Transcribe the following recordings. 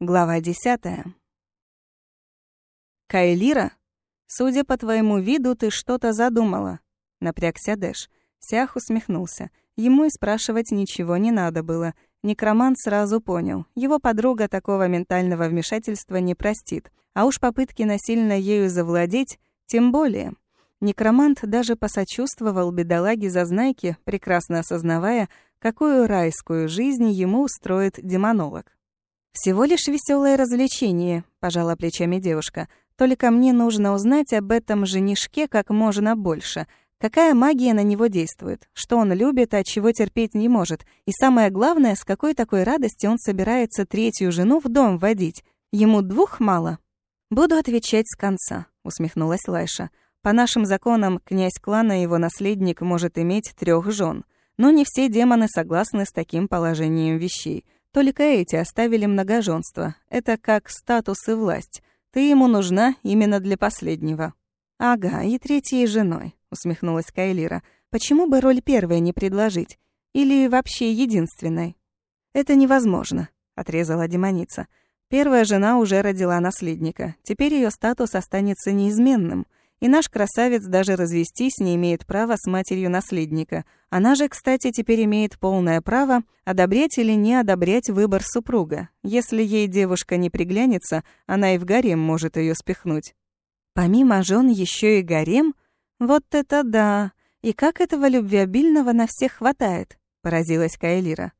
Глава десятая. «Кайлира, судя по твоему виду, ты что-то задумала», — напрягся Дэш. Сях усмехнулся. Ему и спрашивать ничего не надо было. Некромант сразу понял. Его подруга такого ментального вмешательства не простит. А уж попытки насильно ею завладеть, тем более. Некромант даже посочувствовал бедолаге Зазнайке, прекрасно осознавая, какую райскую жизнь ему устроит демонолог. «Всего лишь веселое развлечение», — пожала плечами девушка. «Только мне нужно узнать об этом женишке как можно больше. Какая магия на него действует, что он любит, а чего терпеть не может. И самое главное, с какой такой радости он собирается третью жену в дом водить. Ему двух мало?» «Буду отвечать с конца», — усмехнулась Лайша. «По нашим законам, князь клана и его наследник может иметь трех жен. Но не все демоны согласны с таким положением вещей». Только эти оставили многоженство. Это как статус и власть. Ты ему нужна именно для последнего. Ага, и третьей женой, усмехнулась Кайлира. Почему бы роль первой не предложить? Или вообще единственной? Это невозможно, отрезала демоница. Первая жена уже родила наследника. Теперь ее статус останется неизменным — и наш красавец даже развестись не имеет права с матерью наследника. Она же, кстати, теперь имеет полное право одобрять или не одобрять выбор супруга. Если ей девушка не приглянется, она и в гарем может ее спихнуть. Помимо жен еще и гарем? Вот это да! И как этого любвеобильного на всех хватает? Поразилась Кайлира.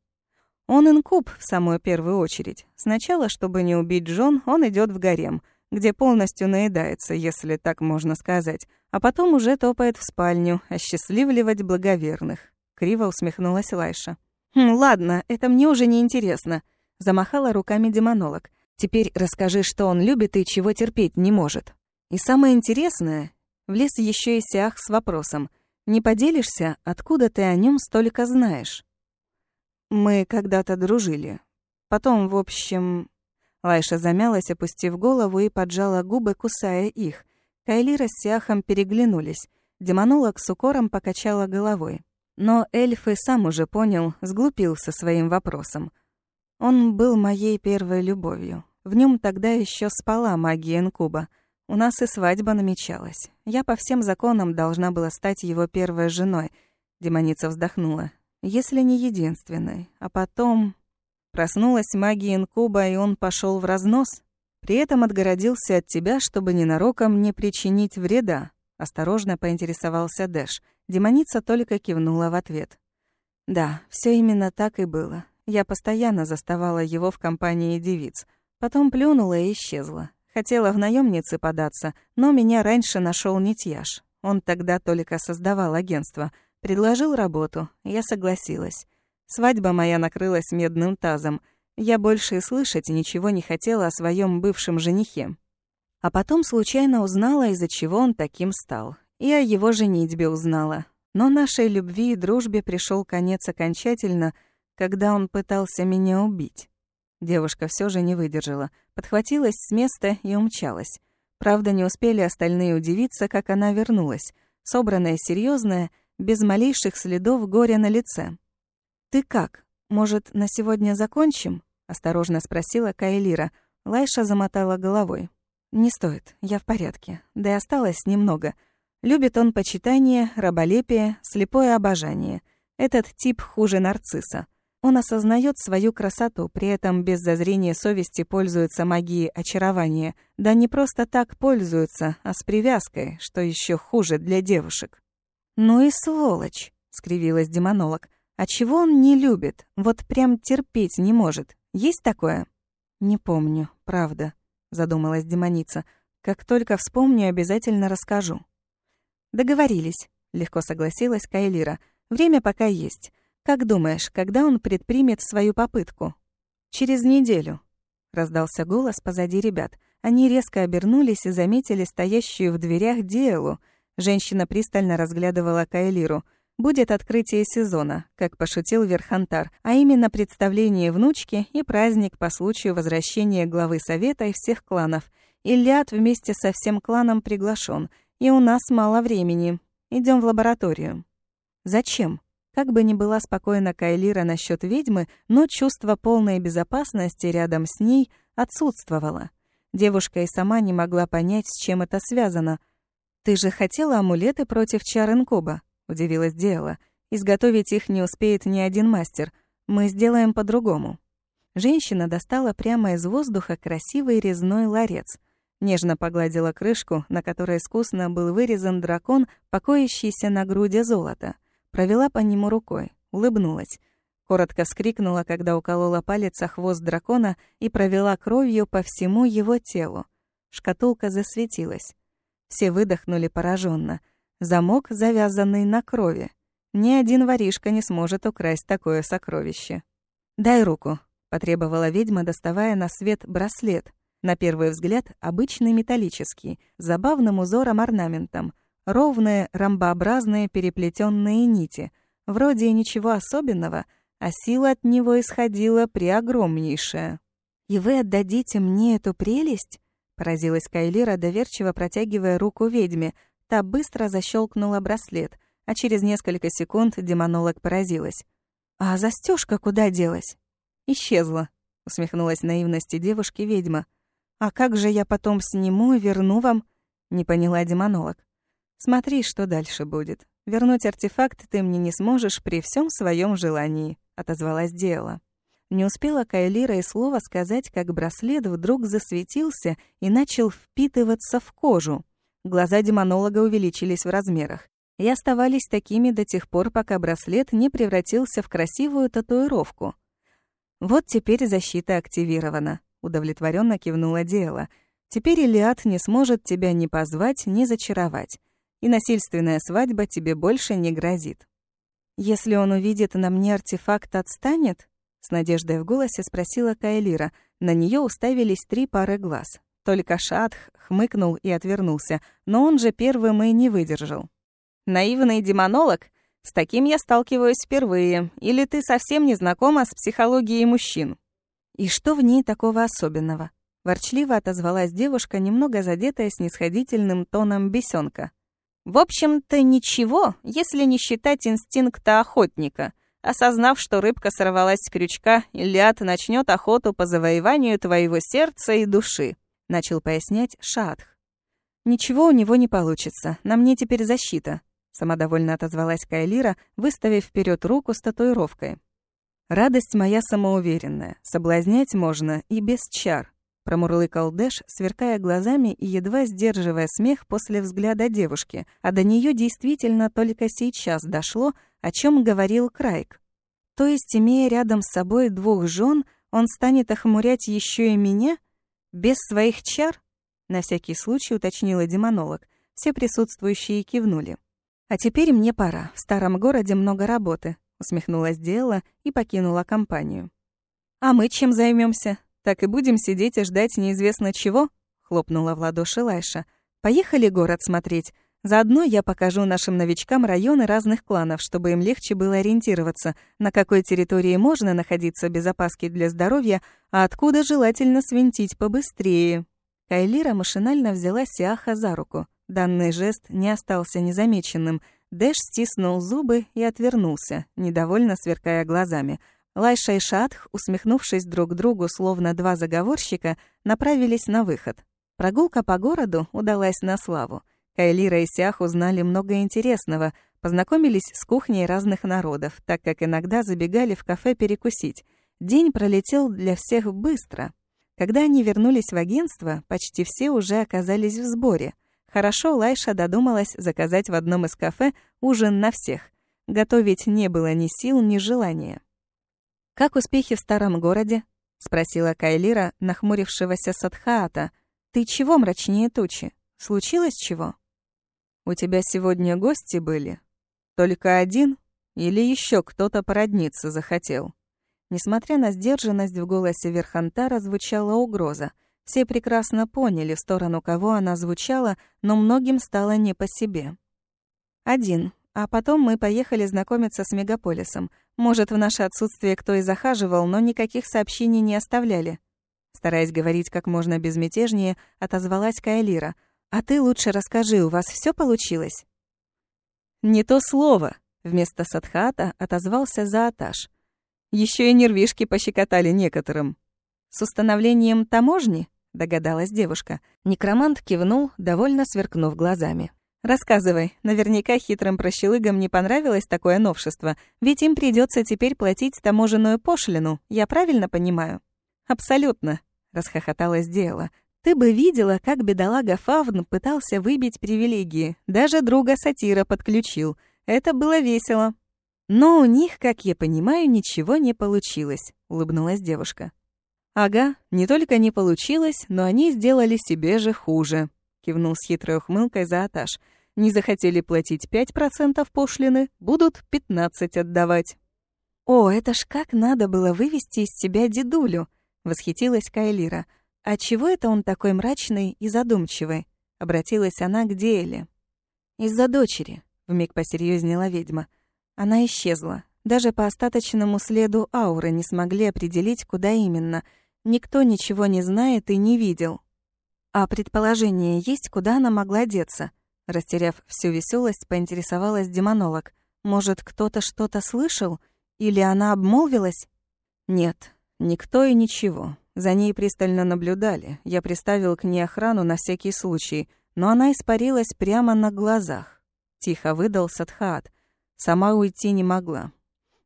Он инкуб в самую первую очередь. Сначала, чтобы не убить жен, он идет в гарем — где полностью наедается, если так можно сказать, а потом уже топает в спальню, осчастливливать благоверных. Криво усмехнулась Лайша. «Хм, ладно, это мне уже не интересно», — замахала руками демонолог. «Теперь расскажи, что он любит и чего терпеть не может». И самое интересное, влез еще и Сиах с вопросом. «Не поделишься, откуда ты о нем столько знаешь?» «Мы когда-то дружили. Потом, в общем, Лайша замялась, опустив голову и поджала губы, кусая их. Кайлира с Сиахом переглянулись. Демонолог с укором покачала головой. Но эльф и сам уже понял, сглупился своим вопросом. Он был моей первой любовью. В нем тогда еще спала магия инкуба. У нас и свадьба намечалась. Я по всем законам должна была стать его первой женой. Демоница вздохнула. Если не единственной. А потом... Проснулась магия инкуба, и он пошел в разнос. При этом отгородился от тебя, чтобы ненароком не причинить вреда. Осторожно поинтересовался Дэш. Демоница только кивнула в ответ. Да, все именно так и было. Я постоянно заставала его в компании девиц. Потом плюнула и исчезла. Хотела в наемницы податься, но меня раньше нашел Нитьяш. Он тогда только создавал агентство. Предложил работу. Я согласилась. Свадьба моя накрылась медным тазом. Я больше и слышать ничего не хотела о своем бывшем женихе. А потом случайно узнала, из-за чего он таким стал. И о его женитьбе узнала. Но нашей любви и дружбе пришел конец окончательно, когда он пытался меня убить. Девушка все же не выдержала, подхватилась с места и умчалась. Правда, не успели остальные удивиться, как она вернулась, собранная серьезная, без малейших следов горя на лице. «Ты как? Может, на сегодня закончим?» — осторожно спросила Кайлира. Лайша замотала головой. «Не стоит, я в порядке. Да и осталось немного. Любит он почитание, раболепие, слепое обожание. Этот тип хуже нарцисса. Он осознает свою красоту, при этом без зазрения совести пользуется магией очарования. Да не просто так пользуется, а с привязкой, что еще хуже для девушек. «Ну и сволочь!» — скривилась демонолог. А чего он не любит? Вот прям терпеть не может. Есть такое? Не помню, правда, задумалась демоница. Как только вспомню, обязательно расскажу. Договорились, легко согласилась Кайлира. Время пока есть. Как думаешь, когда он предпримет свою попытку? Через неделю, раздался голос позади ребят. Они резко обернулись и заметили стоящую в дверях Диэлу. Женщина пристально разглядывала Кайлиру — будет открытие сезона, как пошутил Верхантар, а именно представление внучки и праздник по случаю возвращения главы совета и всех кланов. Ильяд вместе со всем кланом приглашен, и у нас мало времени. Идем в лабораторию. Зачем? Как бы ни была спокойна Кайлира насчет ведьмы, но чувство полной безопасности рядом с ней отсутствовала. Девушка и сама не могла понять, с чем это связано. «Ты же хотела амулеты против чар инкоба?» — удивилась Диэла. «Изготовить их не успеет ни один мастер. Мы сделаем по-другому». Женщина достала прямо из воздуха красивый резной ларец. Нежно погладила крышку, на которой искусно был вырезан дракон, покоящийся на груди золота. Провела по нему рукой, улыбнулась. Коротко вскрикнула, когда уколола палец о хвост дракона и провела кровью по всему его телу. Шкатулка засветилась. Все выдохнули пораженно. Замок, завязанный на крови. Ни один воришка не сможет украсть такое сокровище. «Дай руку», — потребовала ведьма, доставая на свет браслет. На первый взгляд обычный металлический, с забавным узором-орнаментом. Ровные, ромбообразные переплетенные нити. Вроде ничего особенного — а сила от него исходила преогромнейшая. «И вы отдадите мне эту прелесть?» — поразилась Кайлира, доверчиво протягивая руку ведьме. Та быстро защелкнула браслет, а через несколько секунд демонолог поразилась. «А застежка куда делась?» «Исчезла», — усмехнулась наивности девушки ведьма. «А как же я потом сниму и верну вам?» — не поняла демонолог. «Смотри, что дальше будет. Вернуть артефакт ты мне не сможешь при всем своем желании» отозвалась Диэла. Не успела Кайлира и слова сказать, как браслет вдруг засветился и начал впитываться в кожу. Глаза демонолога увеличились в размерах и оставались такими до тех пор, пока браслет не превратился в красивую татуировку. «Вот теперь защита активирована», — удовлетворенно кивнула Диэла. «Теперь Илиад не сможет тебя ни позвать, ни зачаровать, и насильственная свадьба тебе больше не грозит». «Если он увидит на мне артефакт, отстанет?» С надеждой в голосе спросила Кайлира. На нее уставились три пары глаз. Только Шатх хмыкнул и отвернулся, но он же первым и не выдержал. «Наивный демонолог? С таким я сталкиваюсь впервые. Или ты совсем не знакома с психологией мужчин?» «И что в ней такого особенного?» Ворчливо отозвалась девушка, немного задетая снисходительным тоном бесенка. В общем-то, ничего, если не считать инстинкта охотника. Осознав, что рыбка сорвалась с крючка, Ильяд начнет охоту по завоеванию твоего сердца и души, начал пояснять Шатх. Ничего у него не получится. На мне теперь защита, самодовольно отозвалась Кайлира, выставив вперед руку с татуировкой. Радость моя самоуверенная. Соблазнять можно и без чар промурлыкал Дэш, сверкая глазами и едва сдерживая смех после взгляда девушки, а до нее действительно только сейчас дошло, о чем говорил Крайк. То есть, имея рядом с собой двух жен, он станет охмурять еще и меня? Без своих чар? На всякий случай уточнила демонолог. Все присутствующие кивнули. «А теперь мне пора. В старом городе много работы», — усмехнулась Диэла и покинула компанию. «А мы чем займемся? Так и будем сидеть и ждать неизвестно чего?» — хлопнула в ладоши Лайша. «Поехали город смотреть. Заодно я покажу нашим новичкам районы разных кланов, чтобы им легче было ориентироваться, на какой территории можно находиться без опаски для здоровья, а откуда желательно свинтить побыстрее». Кайлира машинально взяла Сиаха за руку. Данный жест не остался незамеченным. Дэш стиснул зубы и отвернулся, недовольно сверкая глазами — Лайша и Шатх, усмехнувшись друг другу, словно два заговорщика, направились на выход. Прогулка по городу удалась на славу. Кайлира и Сях узнали много интересного, познакомились с кухней разных народов, так как иногда забегали в кафе перекусить. День пролетел для всех быстро. Когда они вернулись в агентство, почти все уже оказались в сборе. Хорошо Лайша додумалась заказать в одном из кафе ужин на всех. Готовить не было ни сил, ни желания. «Как успехи в старом городе?» — спросила Кайлира, нахмурившегося Садхаата. «Ты чего мрачнее тучи? Случилось чего?» «У тебя сегодня гости были? Только один? Или еще кто-то породниться захотел?» Несмотря на сдержанность, в голосе Верхантара звучала угроза. Все прекрасно поняли, в сторону кого она звучала, но многим стало не по себе. «Один. А потом мы поехали знакомиться с мегаполисом. Может, в наше отсутствие кто и захаживал, но никаких сообщений не оставляли. Стараясь говорить как можно безмятежнее, отозвалась Кайлира. «А ты лучше расскажи, у вас все получилось?» «Не то слово», — вместо Садхата отозвался Зааташ. Еще и нервишки пощекотали некоторым. С установлением таможни?» — догадалась девушка. Некромант кивнул, довольно сверкнув глазами. «Рассказывай. Наверняка хитрым прощелыгам не понравилось такое новшество, ведь им придется теперь платить таможенную пошлину, я правильно понимаю?» «Абсолютно», — расхохоталась Диэла. «Ты бы видела, как бедолага Фавн пытался выбить привилегии. Даже друга сатира подключил. Это было весело». «Но у них, как я понимаю, ничего не получилось», — улыбнулась девушка. «Ага, не только не получилось, но они сделали себе же хуже», — кивнул с хитрой ухмылкой за Аташ. «Не захотели платить 5% пошлины, будут 15 отдавать». «О, это ж как надо было вывести из себя дедулю!» — восхитилась Кайлира. «А чего это он такой мрачный и задумчивый?» — обратилась она к Диэле. «Из-за дочери», — вмиг посерьезнела ведьма. Она исчезла. Даже по остаточному следу ауры не смогли определить, куда именно. Никто ничего не знает и не видел. А предположение есть, куда она могла деться? Растеряв всю веселость, поинтересовалась демонолог. Может, кто-то что-то слышал? Или она обмолвилась? Нет, никто и ничего. За ней пристально наблюдали. Я приставил к ней охрану на всякий случай, но она испарилась прямо на глазах. Тихо выдал Садхаат. Сама уйти не могла.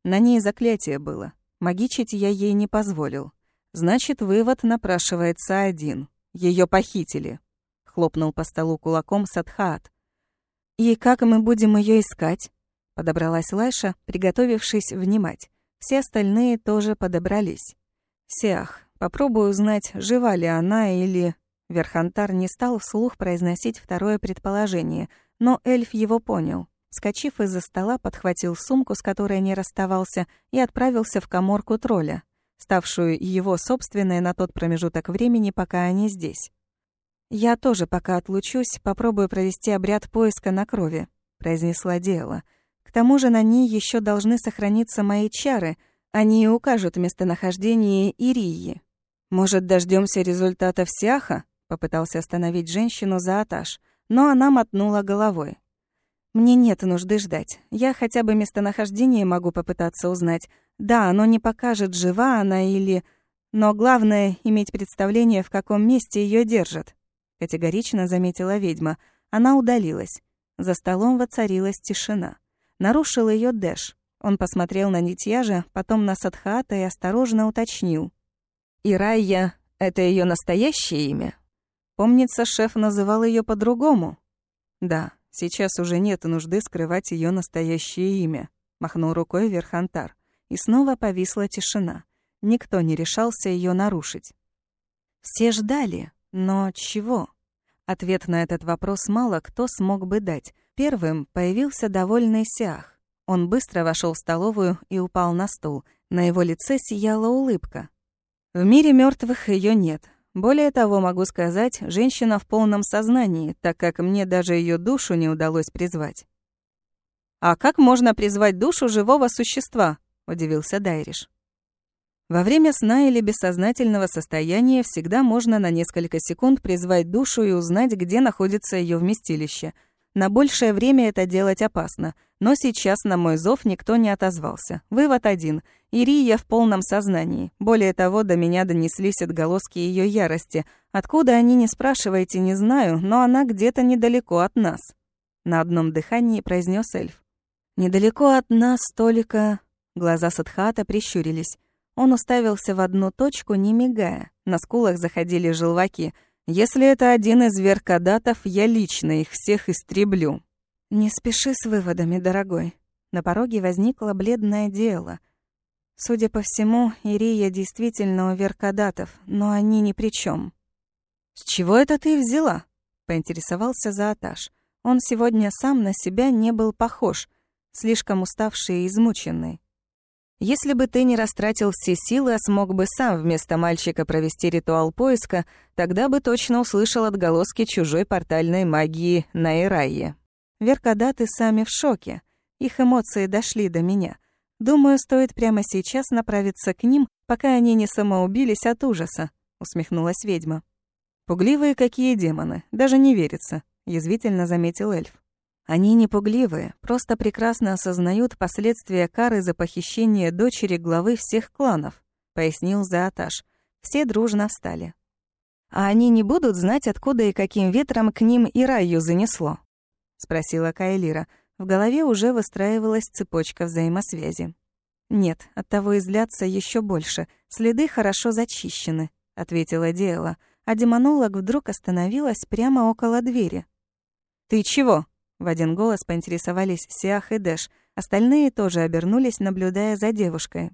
На ней заклятие было. Магичить я ей не позволил. Значит, вывод напрашивается один. Ее похитили. Хлопнул по столу кулаком Садхаат. «И как мы будем ее искать?» Подобралась Лайша, приготовившись внимать. Все остальные тоже подобрались. «Сиах, попробую узнать, жива ли она или...» Верхантар не стал вслух произносить второе предположение, но эльф его понял. Скочив из-за стола, подхватил сумку, с которой не расставался, и отправился в коморку тролля, ставшую его собственной на тот промежуток времени, пока они здесь. «Я тоже пока отлучусь, попробую провести обряд поиска на крови», — произнесла Диэла. «К тому же на ней еще должны сохраниться мои чары, они укажут местонахождение Ирии. Может, дождемся результатов Сиаха?» — попытался остановить женщину за атаж, но она мотнула головой. Мне нет нужды ждать. Я хотя бы местонахождение могу попытаться узнать. Да, оно не покажет, жива она или... Но главное — иметь представление, в каком месте ее держат. Категорично заметила ведьма. Она удалилась. За столом воцарилась тишина. Нарушил ее Дэш. Он посмотрел на Нитьяжа, потом на Садхата и осторожно уточнил. «Ирайя — это ее настоящее имя?» Помнится, шеф называл ее по-другому. «Да, Сейчас уже нет нужды скрывать ее настоящее имя, махнул рукой Верхантар. И снова повисла тишина. Никто не решался ее нарушить. Все ждали, но чего? Ответ на этот вопрос мало кто смог бы дать. Первым появился довольный Сиах. Он быстро вошел в столовую и упал на стул. На его лице сияла улыбка. В мире мертвых ее нет. Более того, могу сказать, женщина в полном сознании, так как мне даже ее душу не удалось призвать. «А как можно призвать душу живого существа?» – удивился Дайриш. Во время сна или бессознательного состояния всегда можно на несколько секунд призвать душу и узнать, где находится ее вместилище – на большее время это делать опасно, но сейчас на мой зов никто не отозвался. Вывод один. Ирия в полном сознании. Более того, до меня донеслись отголоски ее ярости. Откуда они, не спрашивайте, не знаю, но она где-то недалеко от нас. На одном дыхании произнес эльф. «Недалеко от нас только...» Глаза Садхата прищурились. Он уставился в одну точку, не мигая. На скулах заходили желваки — если это один из веркодатов, я лично их всех истреблю». «Не спеши с выводами, дорогой». На пороге возникло бледное дело. Судя по всему, Ирия действительно у веркодатов, но они ни при чем. «С чего это ты взяла?» — поинтересовался Зааташ. Он сегодня сам на себя не был похож, слишком уставший и измученный. Если бы ты не растратил все силы, а смог бы сам вместо мальчика провести ритуал поиска, тогда бы точно услышал отголоски чужой портальной магии на Ирайе. Веркадаты сами в шоке. Их эмоции дошли до меня. Думаю, стоит прямо сейчас направиться к ним, пока они не самоубились от ужаса», — усмехнулась ведьма. «Пугливые какие демоны, даже не верится», — язвительно заметил эльф. Они не пугливые, просто прекрасно осознают последствия кары за похищение дочери главы всех кланов, пояснил Зааташ. Все дружно встали. «А они не будут знать, откуда и каким ветром к ним и раю занесло?» — спросила Кайлира. В голове уже выстраивалась цепочка взаимосвязи. «Нет, оттого изляться еще больше. Следы хорошо зачищены», — ответила Диэла. А демонолог вдруг остановилась прямо около двери. «Ты чего?» — в один голос поинтересовались Сиах и Дэш. Остальные тоже обернулись, наблюдая за девушкой.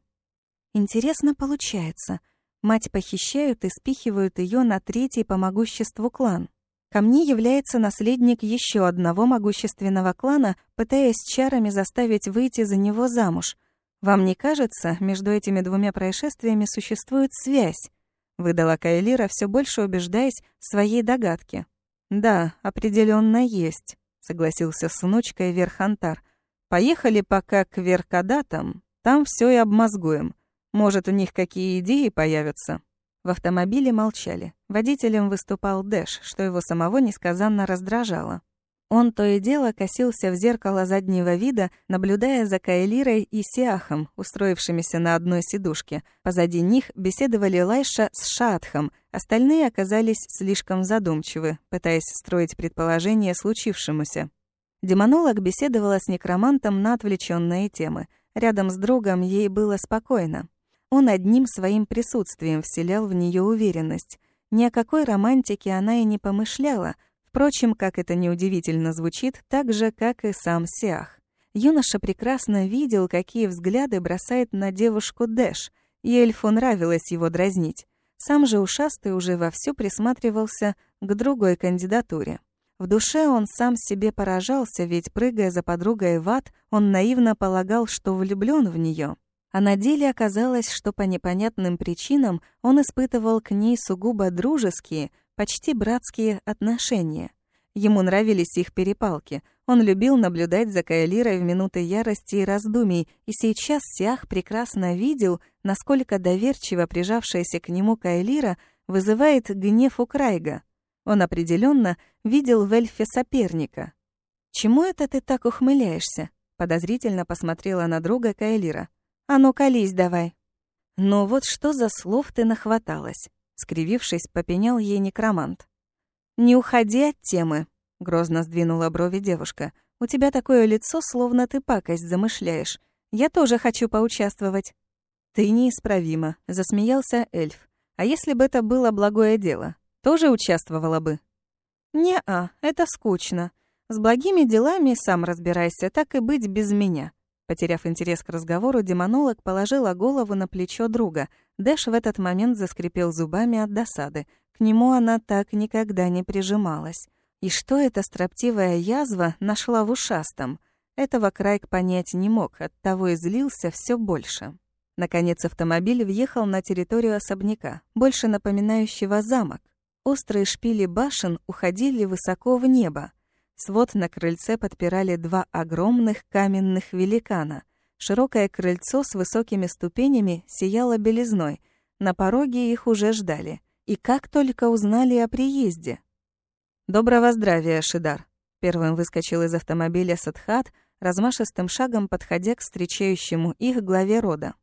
«Интересно получается. Мать похищают и спихивают ее на третий по могуществу клан. Ко мне является наследник еще одного могущественного клана, пытаясь чарами заставить выйти за него замуж — «Вам не кажется, между этими двумя происшествиями существует связь?» — выдала Кайлира, все больше убеждаясь в своей догадке. «Да, определенно есть», — согласился с внучкой Верхантар. «Поехали пока к Веркадатам, там все и обмозгуем. Может, у них какие идеи появятся?» В автомобиле молчали. Водителем выступал Дэш, что его самого несказанно раздражало. Он то и дело косился в зеркало заднего вида, наблюдая за Кайлирой и Сиахом, устроившимися на одной сидушке. Позади них беседовали Лайша с Шаатхом, остальные оказались слишком задумчивы, пытаясь строить предположение случившемуся. Демонолог беседовала с некромантом на отвлеченные темы. Рядом с другом ей было спокойно. Он одним своим присутствием вселял в нее уверенность. Ни о какой романтике она и не помышляла — Впрочем, как это неудивительно звучит, так же, как и сам Сиах. Юноша прекрасно видел, какие взгляды бросает на девушку Дэш, и эльфу нравилось его дразнить. Сам же ушастый уже вовсю присматривался к другой кандидатуре. В душе он сам себе поражался, ведь, прыгая за подругой в ад, он наивно полагал, что влюблён в неё. А на деле оказалось, что по непонятным причинам он испытывал к ней сугубо дружеские, почти братские отношения. Ему нравились их перепалки. Он любил наблюдать за Кайлирой в минуты ярости и раздумий, и сейчас Сиах прекрасно видел, насколько доверчиво прижавшаяся к нему Кайлира вызывает гнев у Крайга. Он определенно видел в эльфе соперника. «Чему это ты так ухмыляешься?» Подозрительно посмотрела на друга Кайлира. «А ну, колись давай!» «Ну вот что за слов ты нахваталась?» Скривившись, попенял ей некромант. «Не уходи от темы», — грозно сдвинула брови девушка. «У тебя такое лицо, словно ты пакость замышляешь. Я тоже хочу поучаствовать». «Ты неисправима», — засмеялся эльф. «А если бы это было благое дело, тоже участвовала бы?» «Не-а, это скучно. С благими делами сам разбирайся, так и быть без меня». Потеряв интерес к разговору, демонолог положила голову на плечо друга. Дэш в этот момент заскрипел зубами от досады. К нему она так никогда не прижималась. И что эта строптивая язва нашла в ушастом? Этого Крайк понять не мог, оттого и злился все больше. Наконец автомобиль въехал на территорию особняка, больше напоминающего замок. Острые шпили башен уходили высоко в небо. Свод на крыльце подпирали два огромных каменных великана. Широкое крыльцо с высокими ступенями сияло белизной. На пороге их уже ждали. И как только узнали о приезде. «Доброго здравия, Шидар!» Первым выскочил из автомобиля Садхат, размашистым шагом подходя к встречающему их главе рода.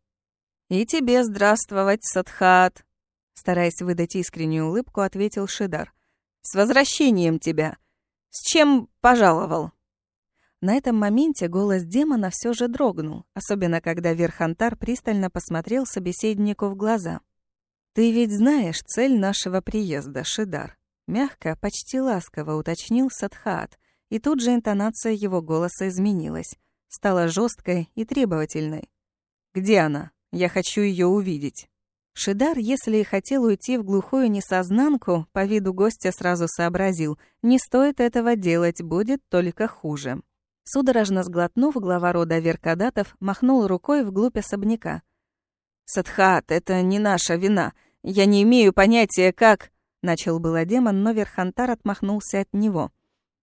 «И тебе здравствовать, Садхат!» Стараясь выдать искреннюю улыбку, ответил Шидар. «С возвращением тебя! С чем пожаловал?» На этом моменте голос демона все же дрогнул, особенно когда Верхантар пристально посмотрел собеседнику в глаза. «Ты ведь знаешь цель нашего приезда, Шидар?» Мягко, почти ласково уточнил Садхаат, и тут же интонация его голоса изменилась, стала жесткой и требовательной. «Где она? Я хочу ее увидеть». Шидар, если и хотел уйти в глухую несознанку, по виду гостя сразу сообразил, не стоит этого делать, будет только хуже. Судорожно сглотнув, глава рода Веркадатов махнул рукой вглубь особняка. «Садхат, это не наша вина. Я не имею понятия, как...» Начал было демон, но Верхантар отмахнулся от него.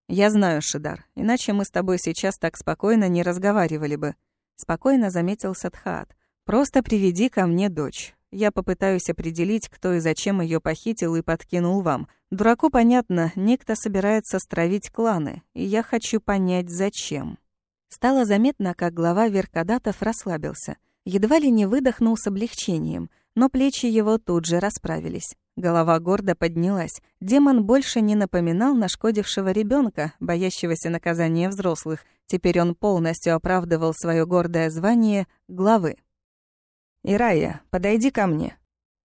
«Я знаю, Шидар, иначе мы с тобой сейчас так спокойно не разговаривали бы», — спокойно заметил Садхат. «Просто приведи ко мне дочь. Я попытаюсь определить, кто и зачем ее похитил и подкинул вам. Дураку понятно, некто собирается стравить кланы, и я хочу понять, зачем. Стало заметно, как глава Веркадатов расслабился. Едва ли не выдохнул с облегчением. но плечи его тут же расправились. Голова гордо поднялась. Демон больше не напоминал нашкодившего ребенка, боящегося наказания взрослых. Теперь он полностью оправдывал свое гордое звание главы. «Ирая, подойди ко мне».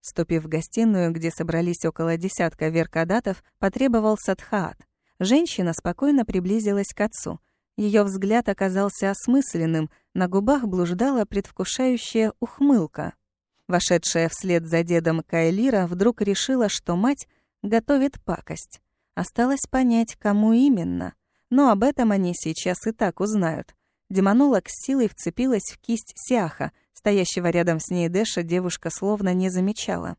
Ступив в гостиную, где собрались около десятка веркадатов, потребовал Садхаат. Женщина спокойно приблизилась к отцу. Ее взгляд оказался осмысленным, на губах блуждала предвкушающая ухмылка. Вошедшая вслед за дедом Кайлира вдруг решила, что мать готовит пакость. Осталось понять, кому именно. Но об этом они сейчас и так узнают. Демонолог с силой вцепилась в кисть Сиаха. Стоящего рядом с ней Дэша девушка словно не замечала.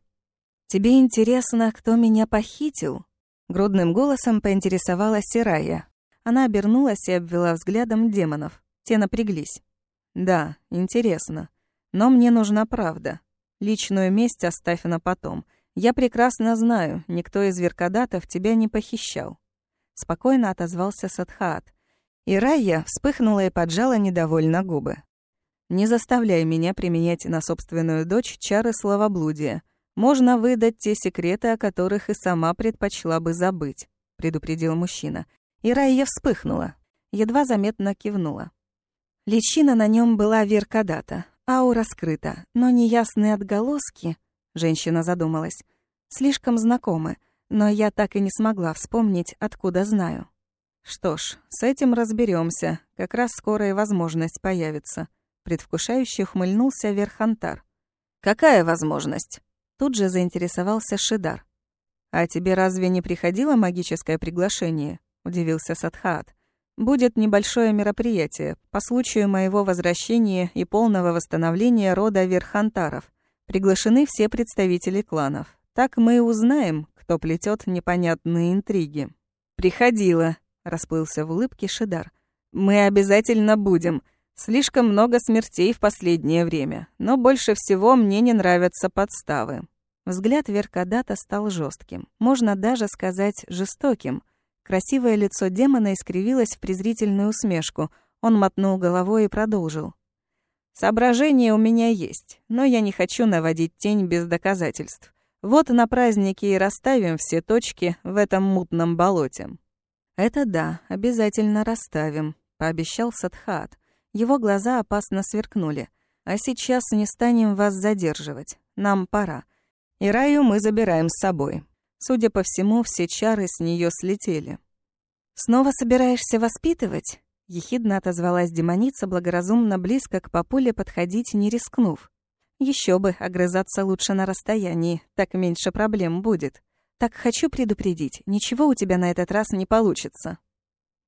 «Тебе интересно, кто меня похитил?» Грудным голосом поинтересовалась Сирая. Она обернулась и обвела взглядом демонов. Те напряглись. «Да, интересно. Но мне нужна правда. Личную месть оставь на потом. Я прекрасно знаю, никто из веркадатов тебя не похищал. Спокойно отозвался Садхаат. И Райя вспыхнула и поджала недовольно губы. Не заставляй меня применять на собственную дочь чары словоблудия. Можно выдать те секреты, о которых и сама предпочла бы забыть, предупредил мужчина. И Райя вспыхнула, едва заметно кивнула. Личина на нем была веркадата, Аура скрыта, но неясные отголоски, женщина задумалась, слишком знакомы, но я так и не смогла вспомнить, откуда знаю. Что ж, с этим разберемся. Как раз скоро и возможность появится. Предвкушающе ухмыльнулся Верхантар. Какая возможность? Тут же заинтересовался Шидар. А тебе разве не приходило магическое приглашение? удивился Садхаат. Будет небольшое мероприятие по случаю моего возвращения и полного восстановления рода Верхантаров. Приглашены все представители кланов. Так мы и узнаем, кто плетет непонятные интриги. «Приходила», — расплылся в улыбке Шидар. «Мы обязательно будем. Слишком много смертей в последнее время, но больше всего мне не нравятся подставы». Взгляд Веркадата стал жестким, можно даже сказать жестоким — Красивое лицо демона искривилось в презрительную усмешку. Он мотнул головой и продолжил. «Соображения у меня есть, но я не хочу наводить тень без доказательств. Вот на празднике и расставим все точки в этом мутном болоте». «Это да, обязательно расставим», — пообещал Садхат. Его глаза опасно сверкнули. «А сейчас не станем вас задерживать. Нам пора. И Раю мы забираем с собой. Судя по всему, все чары с нее слетели. «Снова собираешься воспитывать?» — ехидно отозвалась демоница, благоразумно близко к папуле подходить, не рискнув. Еще бы, огрызаться лучше на расстоянии, так меньше проблем будет. Так хочу предупредить, ничего у тебя на этот раз не получится».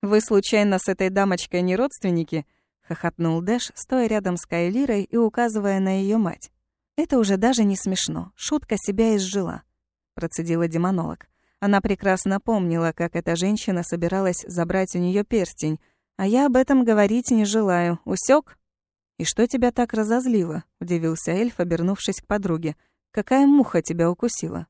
«Вы случайно с этой дамочкой не родственники?» — хохотнул Дэш, стоя рядом с Кайлирой и указывая на ее мать. «Это уже даже не смешно, шутка себя изжила процедила демонолог. Она прекрасно помнила, как эта женщина собиралась забрать у нее перстень, а я об этом говорить не желаю. Усек? И что тебя так разозлило? удивился эльф, обернувшись к подруге. Какая муха тебя укусила?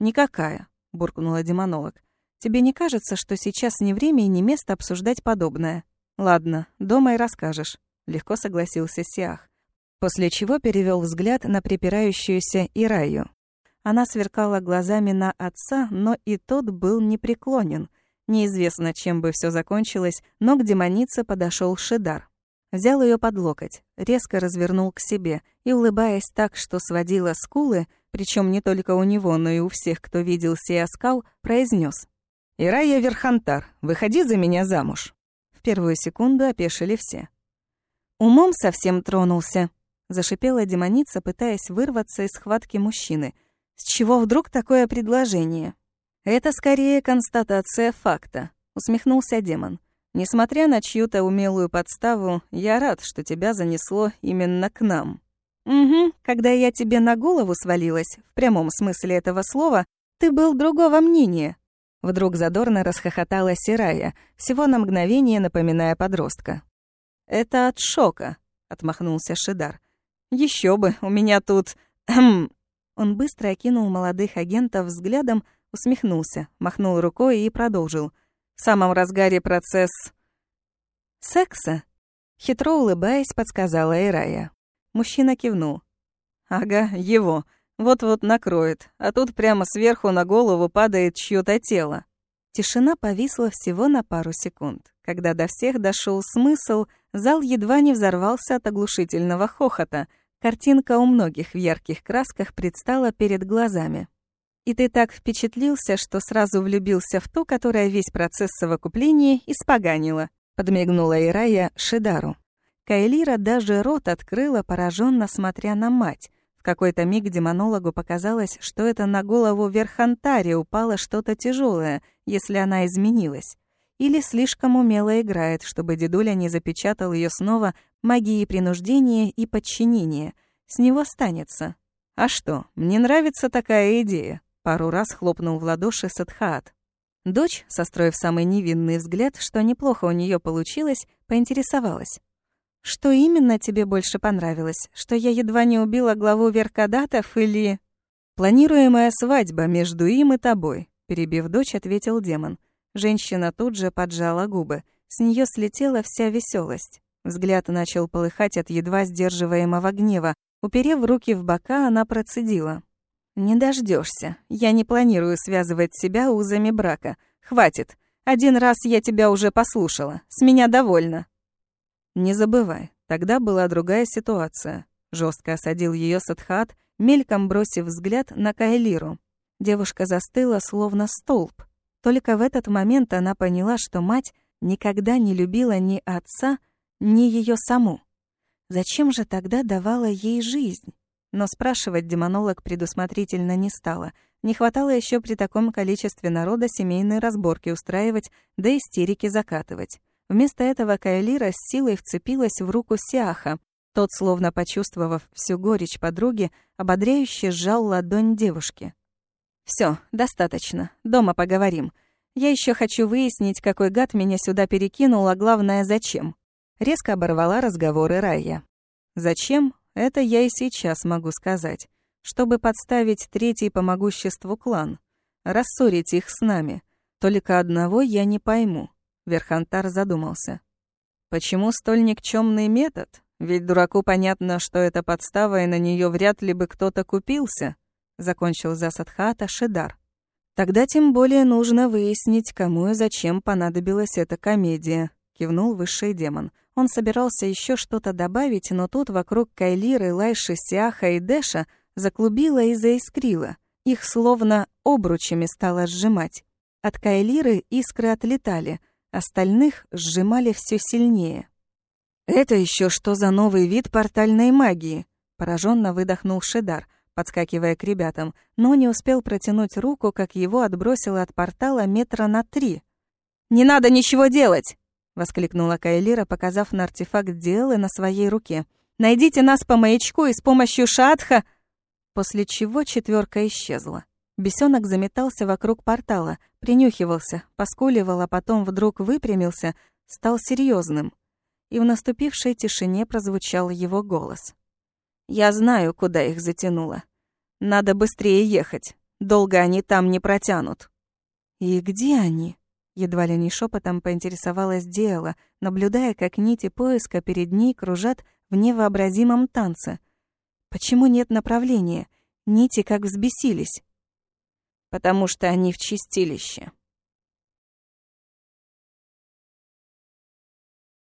Никакая, буркнула демонолог. Тебе не кажется, что сейчас не время и не место обсуждать подобное? Ладно, дома и расскажешь, легко согласился Сиах. После чего перевел взгляд на припирающуюся Ираю. Она сверкала глазами на отца, но и тот был непреклонен. Неизвестно, чем бы все закончилось, но к демонице подошел Шидар. Взял ее под локоть, резко развернул к себе и, улыбаясь так, что сводила скулы, причем не только у него, но и у всех, кто видел сей оскал, произнес: «Ирая Верхантар, выходи за меня замуж». В первую секунду опешили все. «Умом совсем тронулся», — зашипела демоница, пытаясь вырваться из схватки мужчины — с чего вдруг такое предложение? Это скорее констатация факта, усмехнулся демон. Несмотря на чью-то умелую подставу, я рад, что тебя занесло именно к нам. Угу, когда я тебе на голову свалилась, в прямом смысле этого слова, ты был другого мнения. Вдруг задорно расхохотала Сирая, всего на мгновение напоминая подростка. «Это от шока», — отмахнулся Шидар. Еще бы, у меня тут... Он быстро окинул молодых агентов взглядом, усмехнулся, махнул рукой и продолжил. В самом разгаре процесс... «Секса?» Хитро улыбаясь, подсказала Эрая. Мужчина кивнул. «Ага, его. Вот-вот накроет, а тут прямо сверху на голову падает чьё-то тело. Тишина повисла всего на пару секунд. Когда до всех дошел смысл, зал едва не взорвался от оглушительного хохота. Картинка у многих в ярких красках предстала перед глазами. И ты так впечатлился, что сразу влюбился в ту, которая весь процесс совокупления испоганила, подмигнула Ирая Шидару. Кайлира даже рот открыла, пораженно смотря на мать. В какой-то миг демонологу показалось, что это на голову Верхантари упало что-то тяжелое, если она изменилась. Или слишком умело играет, чтобы дедуля не запечатал ее снова магией принуждения и подчинения. С него останется. А что, мне нравится такая идея. Пару раз хлопнул в ладоши Садхаат. Дочь, состроив самый невинный взгляд, что неплохо у нее получилось, поинтересовалась. «Что именно тебе больше понравилось? Что я едва не убила главу Веркадатов или...» «Планируемая свадьба между им и тобой», — перебив дочь, ответил демон. Женщина тут же поджала губы. С нее слетела вся веселость. Взгляд начал полыхать от едва сдерживаемого гнева. Уперев руки в бока, она процедила. «Не дождешься. Я не планирую связывать себя узами брака. Хватит. Один раз я тебя уже послушала. С меня довольно». «Не забывай, тогда была другая ситуация», — жестко осадил ее Садхат, мельком бросив взгляд на Кайлиру. Девушка застыла, словно столб. Только в этот момент она поняла, что мать никогда не любила ни отца, ни ее саму. Зачем же тогда давала ей жизнь? Но спрашивать демонолог предусмотрительно не стала. Не хватало еще при таком количестве народа семейные разборки устраивать, да истерики закатывать. Вместо этого Кайлира с силой вцепилась в руку Сиаха. Тот, словно почувствовав всю горечь подруги, ободряюще сжал ладонь девушки. Все, достаточно. Дома поговорим. Я еще хочу выяснить, какой гад меня сюда перекинул, а главное, зачем». Резко оборвала разговоры Рая. «Зачем? Это я и сейчас могу сказать. Чтобы подставить третий по могуществу клан. Рассорить их с нами. Только одного я не пойму. Верхантар задумался. «Почему столь никчемный метод? Ведь дураку понятно, что это подстава, и на нее вряд ли бы кто-то купился», — закончил за Садхата Шидар. «Тогда тем более нужно выяснить, кому и зачем понадобилась эта комедия», — кивнул высший демон. Он собирался еще что-то добавить, но тут вокруг Кайлиры, Лайши, Сиаха и Дэша заклубило и заискрило. Их словно обручами стало сжимать. От Кайлиры искры отлетали — Остальных сжимали все сильнее. «Это еще что за новый вид портальной магии?» Пораженно выдохнул Шедар, подскакивая к ребятам, но не успел протянуть руку, как его отбросило от портала метра на три. «Не надо ничего делать!» — воскликнула Кайлира, показав на артефакт Диэлы на своей руке. «Найдите нас по маячку и с помощью шатха...» После чего четверка исчезла. Бесенок заметался вокруг портала, принюхивался, поскуливал, а потом вдруг выпрямился, стал серьезным. И в наступившей тишине прозвучал его голос. «Я знаю, куда их затянуло. Надо быстрее ехать. Долго они там не протянут». «И где они?» Едва ли не шепотом поинтересовалась Диэла, наблюдая, как нити поиска перед ней кружат в невообразимом танце. «Почему нет направления? Нити как взбесились» потому что они в чистилище.